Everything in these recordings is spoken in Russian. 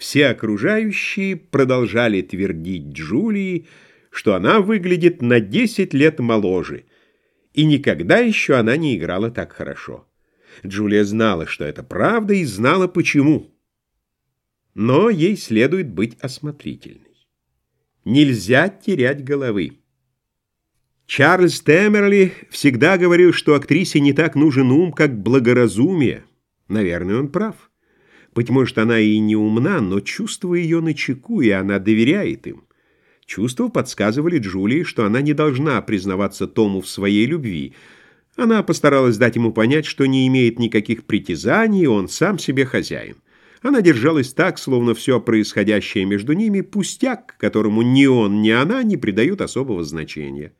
Все окружающие продолжали твердить Джулии, что она выглядит на 10 лет моложе, и никогда еще она не играла так хорошо. Джулия знала, что это правда, и знала почему. Но ей следует быть осмотрительной. Нельзя терять головы. Чарльз Темерли всегда говорил, что актрисе не так нужен ум, как благоразумие. Наверное, он прав. Быть может, она и не умна, но чувства ее на чеку, и она доверяет им. Чувства подсказывали Джулии, что она не должна признаваться Тому в своей любви. Она постаралась дать ему понять, что не имеет никаких притязаний, он сам себе хозяин. Она держалась так, словно все происходящее между ними пустяк, которому ни он, ни она не придают особого значения.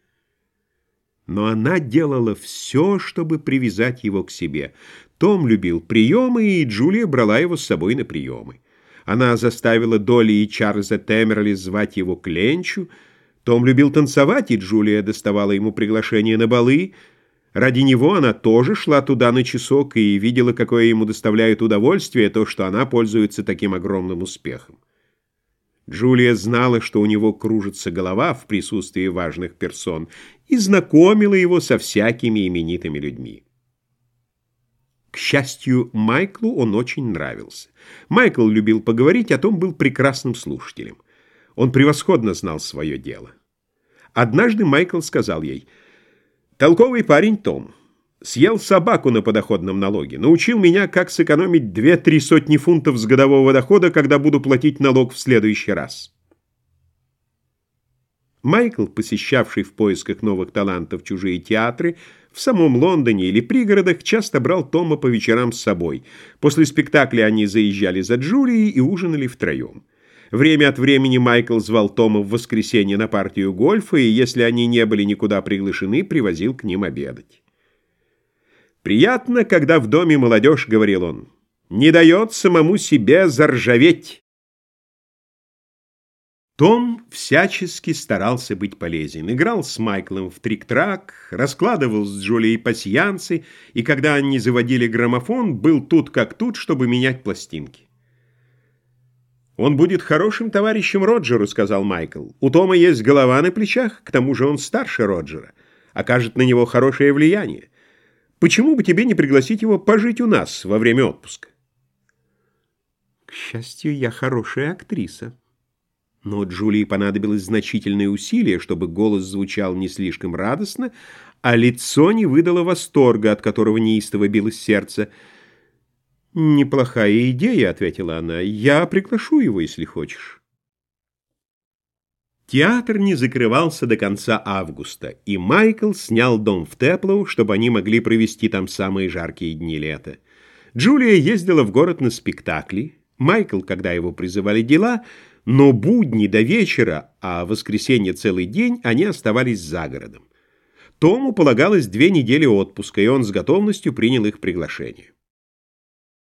Но она делала все, чтобы привязать его к себе. Том любил приемы, и Джулия брала его с собой на приемы. Она заставила Долли и Чарльза Темерли звать его к. Том любил танцевать, и Джулия доставала ему приглашение на балы. Ради него она тоже шла туда на часок и видела, какое ему доставляет удовольствие то, что она пользуется таким огромным успехом. Джулия знала, что у него кружится голова в присутствии важных персон, и знакомила его со всякими именитыми людьми. К счастью, Майклу он очень нравился. Майкл любил поговорить, а Том был прекрасным слушателем. Он превосходно знал свое дело. Однажды Майкл сказал ей, «Толковый парень Том, съел собаку на подоходном налоге, научил меня, как сэкономить две-три сотни фунтов с годового дохода, когда буду платить налог в следующий раз». Майкл, посещавший в поисках новых талантов чужие театры, в самом Лондоне или пригородах часто брал Тома по вечерам с собой. После спектакля они заезжали за Джулией и ужинали втроем. Время от времени Майкл звал Тома в воскресенье на партию гольфа, и если они не были никуда приглашены, привозил к ним обедать. «Приятно, когда в доме молодежь», — говорил он, — «не дает самому себе заржаветь». Том всячески старался быть полезен. Играл с Майклом в трик-трак, раскладывал с Джулией пасьянцы, и когда они заводили граммофон, был тут как тут, чтобы менять пластинки. «Он будет хорошим товарищем Роджеру», — сказал Майкл. «У Тома есть голова на плечах, к тому же он старше Роджера, окажет на него хорошее влияние. Почему бы тебе не пригласить его пожить у нас во время отпуска?» «К счастью, я хорошая актриса», но Джулии понадобилось значительное усилие, чтобы голос звучал не слишком радостно, а лицо не выдало восторга, от которого неистово билось сердце. «Неплохая идея», — ответила она. «Я приглашу его, если хочешь». Театр не закрывался до конца августа, и Майкл снял дом в Теплоу, чтобы они могли провести там самые жаркие дни лета. Джулия ездила в город на спектакли. Майкл, когда его призывали дела, — но будни до вечера, а воскресенье целый день они оставались за городом. Тому полагалось две недели отпуска, и он с готовностью принял их приглашение.